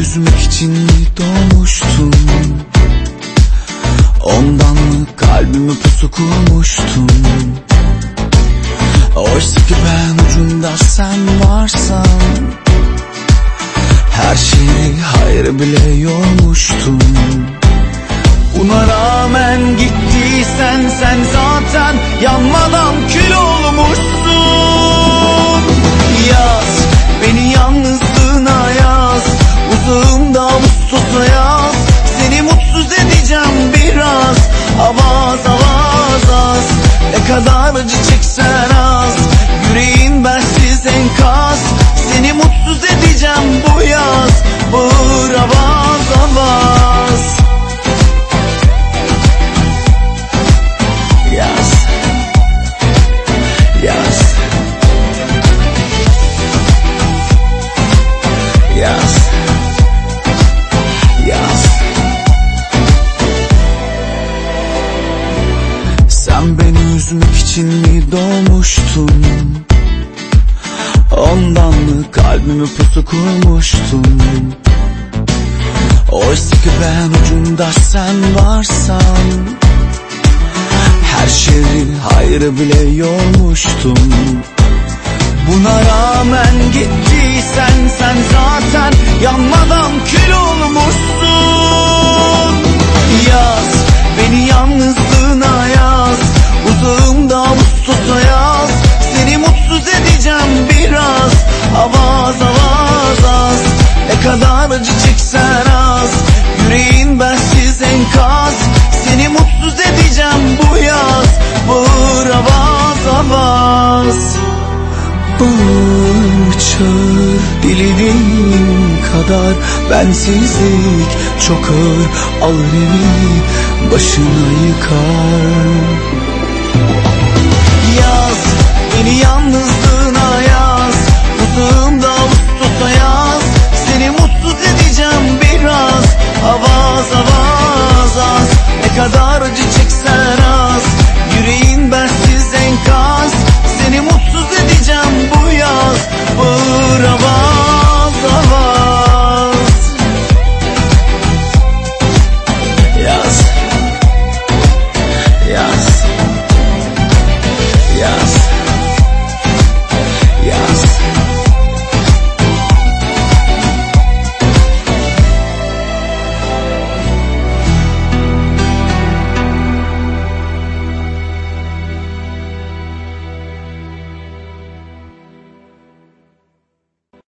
üzmek için mi doğmuştum Ondan mı kalbimi pusu kurmuştum Oysa ki ben ucunda sen varsan Her şeyi hayır bile yormuştum Buna rağmen gittiysen sen zaten yanmadan kül kadar acı çeksen az Yüreğin bensiz enkaz Sen beni üzmek için mi doğmuştun? Ondan mı kalbimi pusu kurmuştun? Oysa ki ben ucunda sen varsan Her şeyi hayrı bile yormuştum. Buna rağmen gittiysen sen zaten Dilediğin kadar Bensizlik çok ağır alır evi başına yıkar. Yaz beni yalnızlığa